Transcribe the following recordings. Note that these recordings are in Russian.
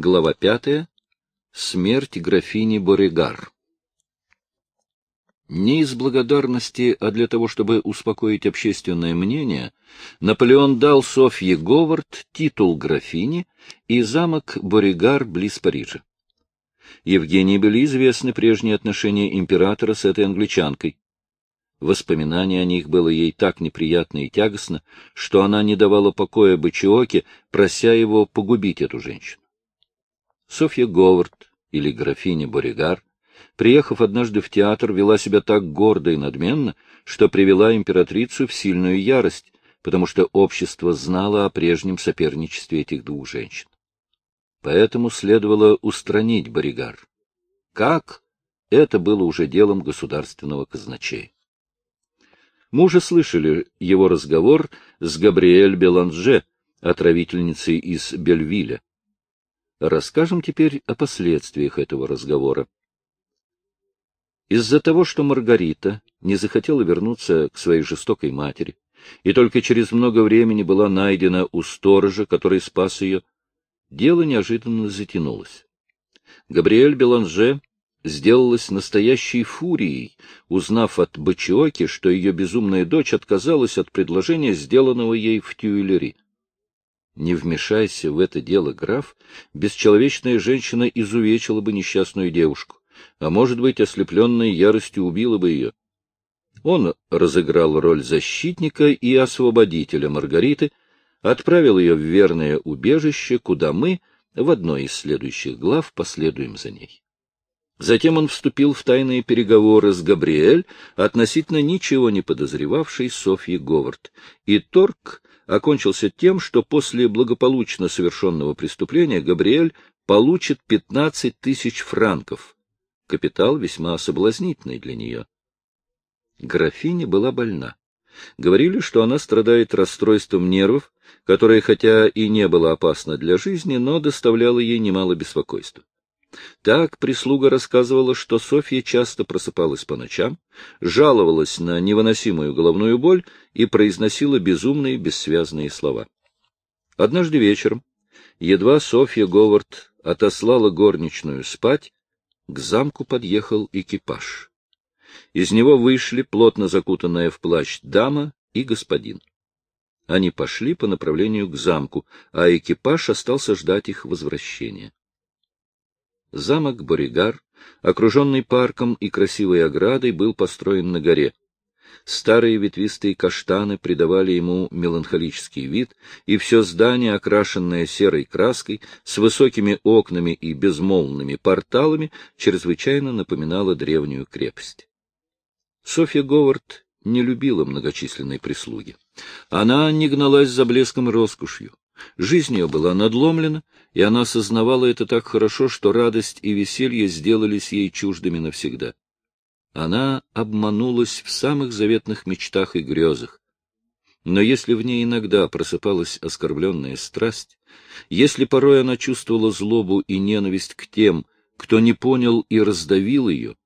Глава пятая. Смерть графини Боригар. Не из благодарности, а для того, чтобы успокоить общественное мнение, Наполеон дал Софье Говард титул графини и замок Боригар близ Парижа. Евгении были известны прежние отношения императора с этой англичанкой. Воспоминание о них было ей так неприятно и тягостно, что она не давала покоя Бачиоке, прося его погубить эту женщину. Софья Говард, или графиня Боригар, приехав однажды в театр, вела себя так гордо и надменно, что привела императрицу в сильную ярость, потому что общество знало о прежнем соперничестве этих двух женщин. Поэтому следовало устранить Боригар. Как? Это было уже делом государственного казначея. Мы слышали его разговор с Габриэль Беланже, отравительницей из Бельвиля. Расскажем теперь о последствиях этого разговора. Из-за того, что Маргарита не захотела вернуться к своей жестокой матери, и только через много времени была найдена у сторожа, который спас ее, дело неожиданно затянулось. Габриэль Беланже сделалась настоящей фурией, узнав от Бачиоки, что ее безумная дочь отказалась от предложения, сделанного ей в Тюильри. Не вмешайся в это дело, граф, бесчеловечная женщина изувечила бы несчастную девушку а, может быть, ослепленной яростью убила бы ее. Он разыграл роль защитника и освободителя Маргариты, отправил ее в верное убежище, куда мы в одной из следующих глав последуем за ней. Затем он вступил в тайные переговоры с Габриэль, относительно ничего не подозревавшей Софьи Говард, и торг окончился тем, что после благополучно совершенного преступления Габриэль получит 15 тысяч франков, Капитал весьма соблазнительный для нее. Графиня была больна. Говорили, что она страдает расстройством нервов, которое хотя и не было опасно для жизни, но доставляло ей немало беспокойства. Так прислуга рассказывала, что Софья часто просыпалась по ночам, жаловалась на невыносимую головную боль и произносила безумные бессвязные слова. Однажды вечером, едва Софья Говард отослала горничную спать, к замку подъехал экипаж. Из него вышли плотно закутанная в плащ дама и господин. Они пошли по направлению к замку, а экипаж остался ждать их возвращения. Замок Боригар, окруженный парком и красивой оградой, был построен на горе. Старые ветвистые каштаны придавали ему меланхолический вид, и все здание, окрашенное серой краской, с высокими окнами и безмолвными порталами, чрезвычайно напоминало древнюю крепость. Софья Говард не любила многочисленной прислуги. Она не гналась за блеском и роскошью. Жизнь ее была надломлена, и она осознавала это так хорошо, что радость и веселье сделались ей чуждыми навсегда. Она обманулась в самых заветных мечтах и грезах. Но если в ней иногда просыпалась оскорбленная страсть, если порой она чувствовала злобу и ненависть к тем, кто не понял и раздавил ее,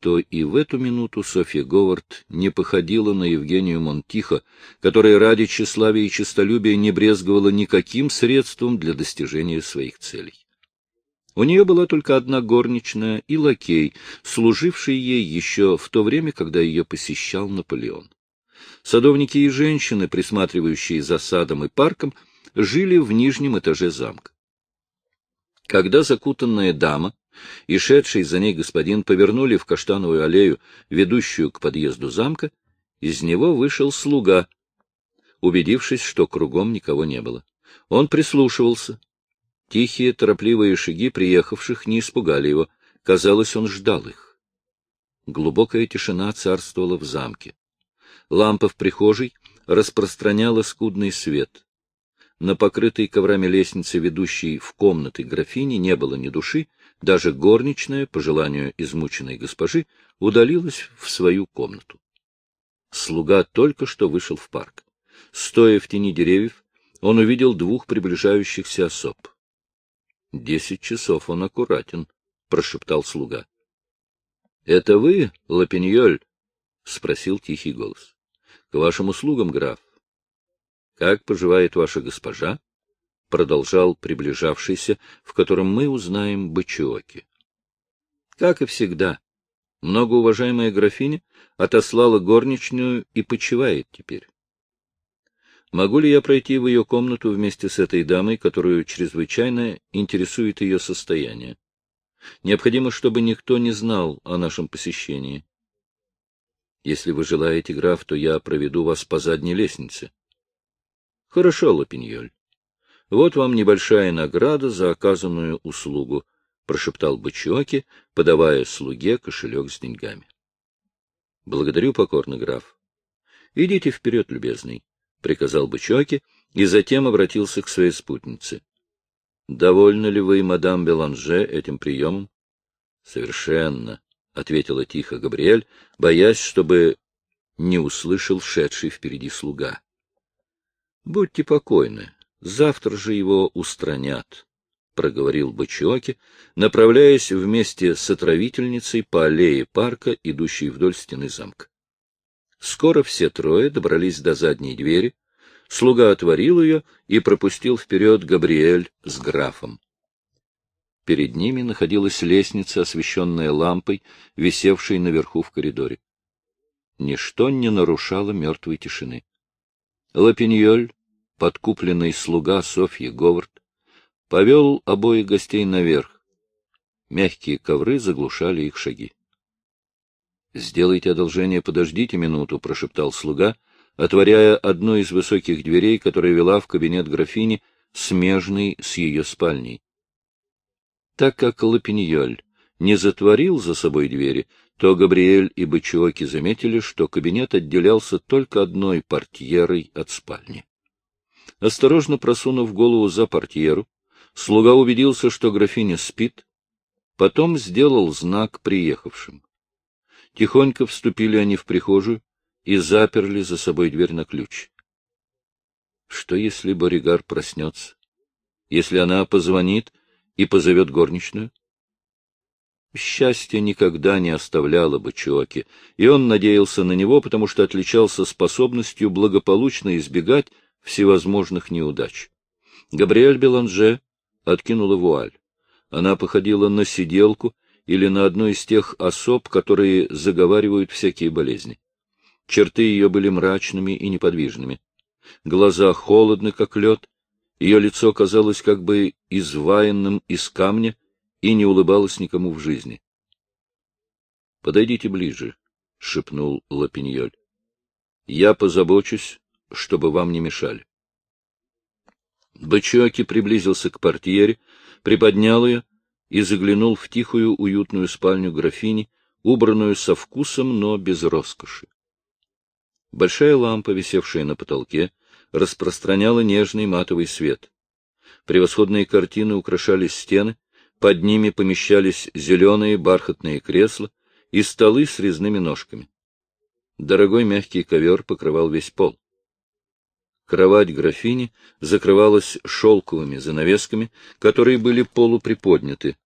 то и в эту минуту Софья Говард не походила на Евгению Монтихо, которая ради тщеславия и честолюбия не брезговала никаким средством для достижения своих целей. У нее была только одна горничная и лакей, служивший ей еще в то время, когда ее посещал Наполеон. Садовники и женщины, присматривающие за садом и парком, жили в нижнем этаже замка. Когда закутанная дама и шедший за ней господин повернули в каштановую аллею, ведущую к подъезду замка, из него вышел слуга, убедившись, что кругом никого не было. Он прислушивался, Тихие, торопливые шаги приехавших не испугали его. Казалось, он ждал их. Глубокая тишина царствовала в замке. Лампа в прихожей распространяла скудный свет. На покрытой коврами лестнице, ведущей в комнаты графини, не было ни души, даже горничная, по желанию измученной госпожи, удалилась в свою комнату. Слуга только что вышел в парк. Стоя в тени деревьев, он увидел двух приближающихся особ. — Десять часов он аккуратен, — прошептал слуга. — Это вы, Лапиньоль? — спросил тихий голос. — К вашим услугам, граф. — Как поживает ваша госпожа? — продолжал приближавшийся, в котором мы узнаем Бычиоки. Как и всегда, многоуважаемая графиня отослала горничную и почивает теперь. Могу ли я пройти в ее комнату вместе с этой дамой, которую чрезвычайно интересует ее состояние? Необходимо, чтобы никто не знал о нашем посещении. Если вы желаете, граф, то я проведу вас по задней лестнице. Хорошо, Лапиньоль. Вот вам небольшая награда за оказанную услугу, прошептал Бычоки, подавая слуге кошелек с деньгами. Благодарю покорно, граф. Идите вперед, любезный, приказал Бычоки и затем обратился к своей спутнице. Довольны ли вы, мадам Беланже, этим приемом? Совершенно, ответила тихо Габриэль, боясь, чтобы не услышал шедший впереди слуга. Будьте покойны, завтра же его устранят, проговорил Бачиоки, направляясь вместе с отравительницей по аллее парка, идущей вдоль стены замка. Скоро все трое добрались до задней двери, слуга отворил ее и пропустил вперед Габриэль с графом. Перед ними находилась лестница, освещенная лампой, висевшей наверху в коридоре. Ничто не нарушало мертвой тишины. Лапиньоль, подкупленный слуга Софьи Говард, повел обоих гостей наверх. Мягкие ковры заглушали их шаги. — Сделайте одолжение, подождите минуту, — прошептал слуга, отворяя одну из высоких дверей, которая вела в кабинет графини, смежный с ее спальней. Так как Лапиньоль не затворил за собой двери, то Габриэль и Бычоки заметили, что кабинет отделялся только одной портьерой от спальни. Осторожно просунув голову за портьеру, слуга убедился, что графиня спит, потом сделал знак приехавшим. Тихонько вступили они в прихожую и заперли за собой дверь на ключ. Что, если Боригар проснется? Если она позвонит и позовет горничную? Счастье никогда не оставляло бы Чоки, и он надеялся на него, потому что отличался способностью благополучно избегать всевозможных неудач. Габриэль Беланже откинула вуаль. Она походила на сиделку или на одну из тех особ, которые заговаривают всякие болезни. Черты ее были мрачными и неподвижными. Глаза холодны, как лед, ее лицо казалось как бы изваянным из камня и не улыбалось никому в жизни. — Подойдите ближе, — шепнул Лапиньоль. — Я позабочусь, чтобы вам не мешали. Бычоки приблизился к портьере, приподнял ее и заглянул в тихую уютную спальню графини, убранную со вкусом, но без роскоши. Большая лампа, висевшая на потолке, распространяла нежный матовый свет. Превосходные картины украшали стены, под ними помещались зеленые бархатные кресла и столы с резными ножками. Дорогой мягкий ковер покрывал весь пол. Кровать графини закрывалась шелковыми занавесками, которые были полуприподняты.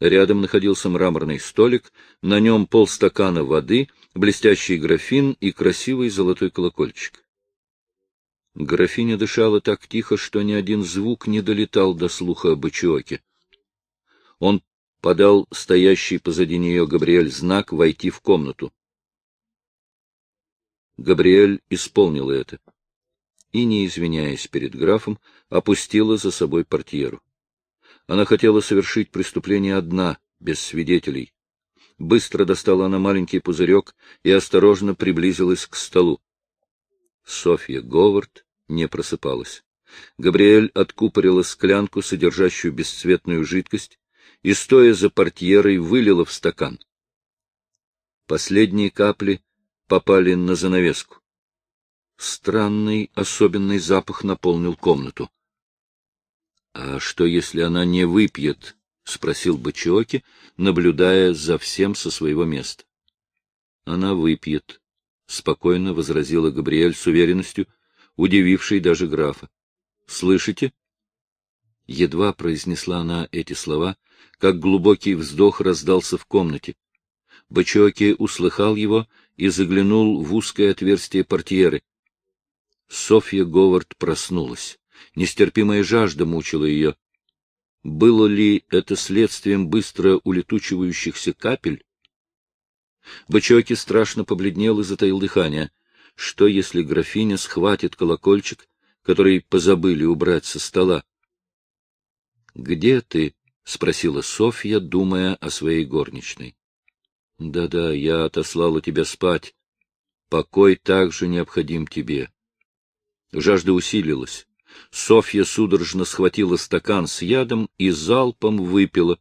Рядом находился мраморный столик, на нем полстакана воды, блестящий графин и красивый золотой колокольчик. Графиня дышала так тихо, что ни один звук не долетал до слуха Бычоки. Он подал стоящий позади нее Габриэль знак войти в комнату. Габриэль исполнила это и, не извиняясь перед графом, опустила за собой портьеру. Она хотела совершить преступление одна, без свидетелей. Быстро достала она маленький пузырек и осторожно приблизилась к столу. Софья Говард не просыпалась. Габриэль откупорила склянку, содержащую бесцветную жидкость, и, стоя за портьерой, вылила в стакан. Последние капли попали на занавеску. Странный, особенный запах наполнил комнату. — А что, если она не выпьет? — спросил Бачиоки, наблюдая за всем со своего места. — Она выпьет, — спокойно возразила Габриэль с уверенностью, удивившей даже графа. — Слышите? Едва произнесла она эти слова, как глубокий вздох раздался в комнате. Бачоки услыхал его и заглянул в узкое отверстие портьеры. Софья Говард проснулась. Нестерпимая жажда мучила ее. Было ли это следствием быстро улетучивающихся капель? Бычоки страшно побледнел и затаил дыхание. Что, если графиня схватит колокольчик, который позабыли убрать со стола? — Где ты? — спросила Софья, думая о своей горничной. Да — Да-да, я отослала тебя спать. Покой также необходим тебе. Жажда усилилась. Софья судорожно схватила стакан с ядом и залпом выпила,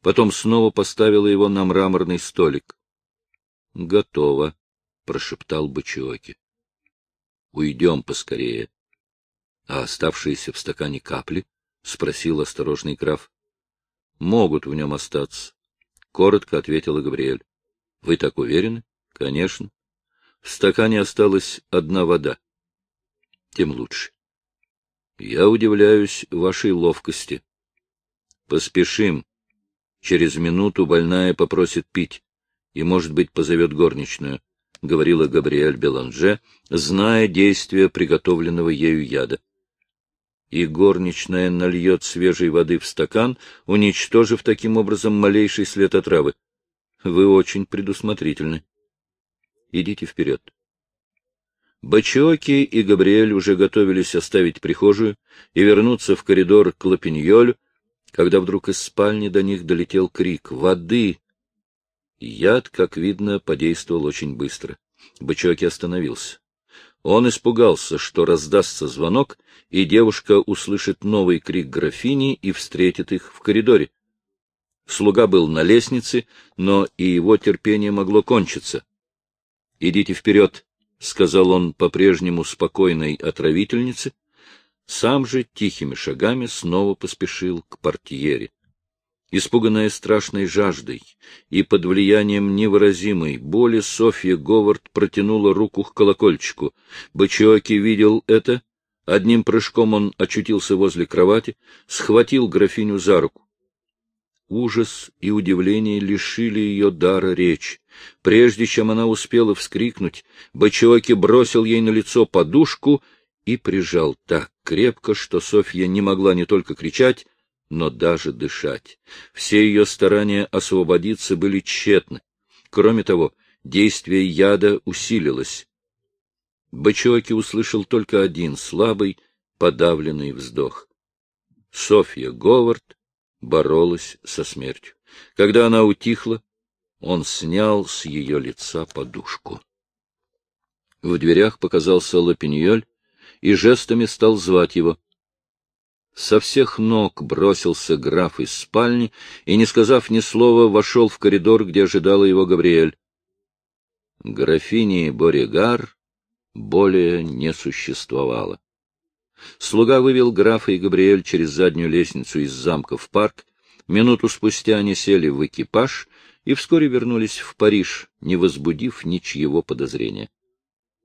потом снова поставила его на мраморный столик. — Готово, — прошептал Бачиоки. — Уйдем поскорее. — А оставшиеся в стакане капли? — спросил осторожный граф. — Могут в нем остаться, — коротко ответила Габриэль. — Вы так уверены? — Конечно. В стакане осталась одна вода. Тем лучше. Я удивляюсь вашей ловкости. Поспешим. Через минуту больная попросит пить и, может быть, позовет горничную, — говорила Габриэль Беланже, зная действия приготовленного ею яда. И горничная нальет свежей воды в стакан, уничтожив таким образом малейший след отравы. Вы очень предусмотрительны. Идите вперед. Бачиоки и Габриэль уже готовились оставить прихожую и вернуться в коридор к Лапиньолю, когда вдруг из спальни до них долетел крик «Воды!». Яд, как видно, подействовал очень быстро. Бачиоки остановился. Он испугался, что раздастся звонок, и девушка услышит новый крик графини и встретит их в коридоре. Слуга был на лестнице, но и его терпение могло кончиться. — Идите вперед, — сказал он по-прежнему спокойной отравительнице, сам же тихими шагами снова поспешил к портьере. Испуганная страшной жаждой и под влиянием невыразимой боли, Софья Говард протянула руку к колокольчику. Бачиоки видел это. Одним прыжком он очутился возле кровати, схватил графиню за руку. Ужас и удивление лишили ее дара речи. Прежде чем она успела вскрикнуть, Бачиоки бросил ей на лицо подушку и прижал так крепко, что Софья не могла не только кричать, но даже дышать. Все ее старания освободиться были тщетны. Кроме того, действие яда усилилось. Бачиоки услышал только один слабый, подавленный вздох. Софья Говард боролась со смертью. Когда она утихла, он снял с ее лица подушку. В дверях показался Лапиньоль и жестами стал звать его. Со всех ног бросился граф из спальни и, не сказав ни слова, вошел в коридор, где ожидала его Габриэль. Графини Боригар более не существовало. Слуга вывел графа и Габриэль через заднюю лестницу из замка в парк. Минуту спустя они сели в экипаж и вскоре вернулись в Париж, не возбудив ничьего подозрения.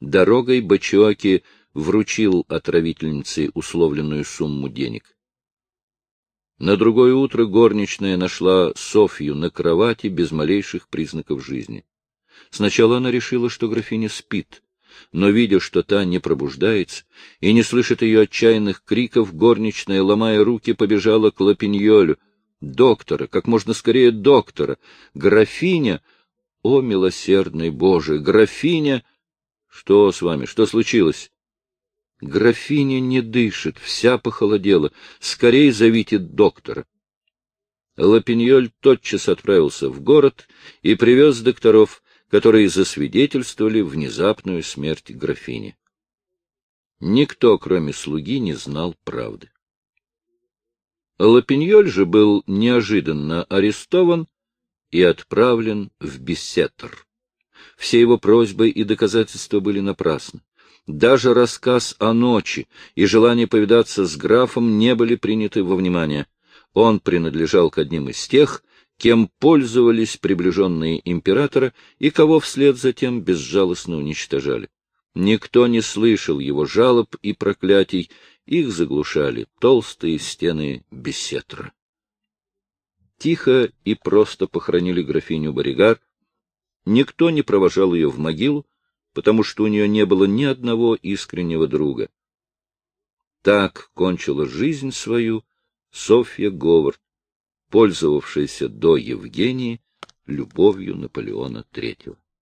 Дорогой Бачуаки вручил отравительнице условленную сумму денег. На другое утро горничная нашла Софью на кровати без малейших признаков жизни. Сначала она решила, что графиня спит, но, видя, что та не пробуждается и не слышит ее отчаянных криков, горничная, ломая руки, побежала к Лапиньолю. Доктора, как можно скорее доктора! Графиня! О, милосердный Боже! Графиня! Что с вами? Что случилось? Графиня не дышит, вся похолодела. Скорей зовите доктора. Лапиньоль тотчас отправился в город и привез докторов, которые засвидетельствовали внезапную смерть графини. Никто, кроме слуги, не знал правды. Лапиньоль же был неожиданно арестован и отправлен в Бессетр. Все его просьбы и доказательства были напрасны. Даже рассказ о ночи и желание повидаться с графом не были приняты во внимание. Он принадлежал к одним из тех, кем пользовались приближенные императора и кого вслед за тем безжалостно уничтожали. Никто не слышал его жалоб и проклятий, их заглушали толстые стены беседра. Тихо и просто похоронили графиню Боригар. Никто не провожал ее в могилу, потому что у нее не было ни одного искреннего друга. Так кончила жизнь свою Софья Говард, пользовавшаяся до Евгении любовью Наполеона III.